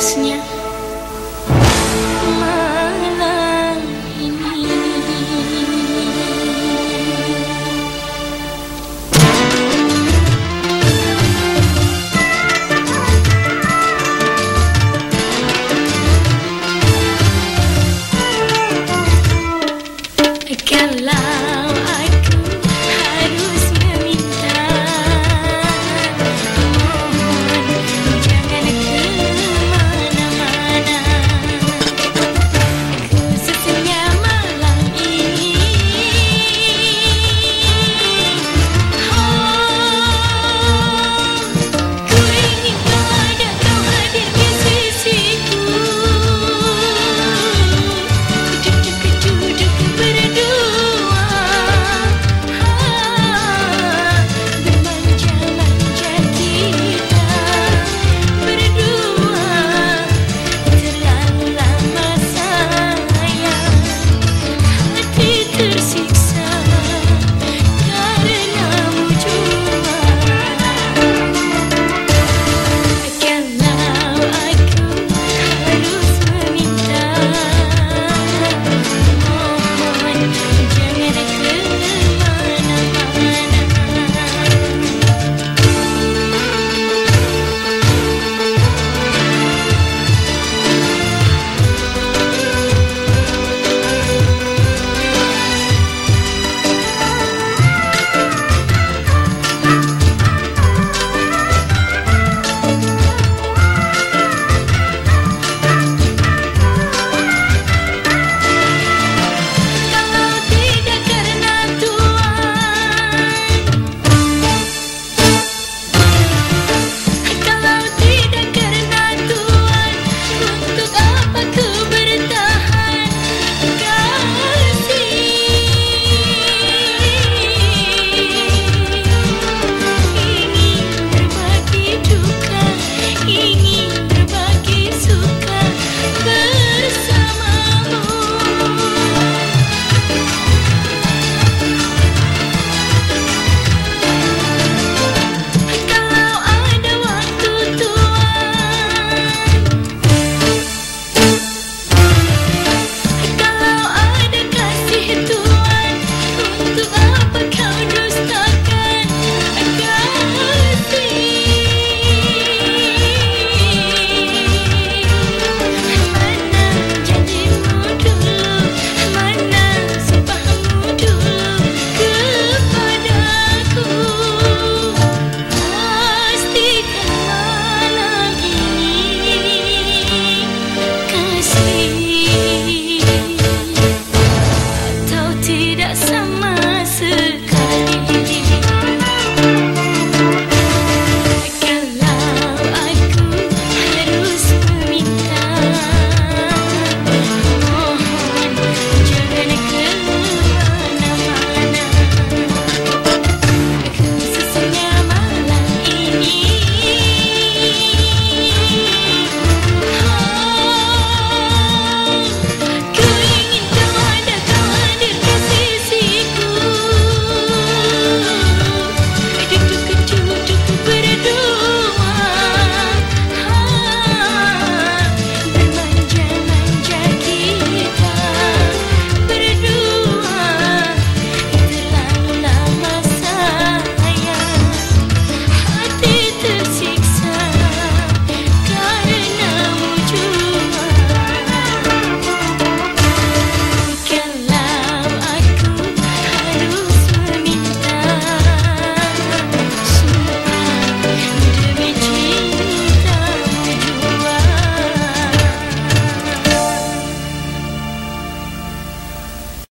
снег.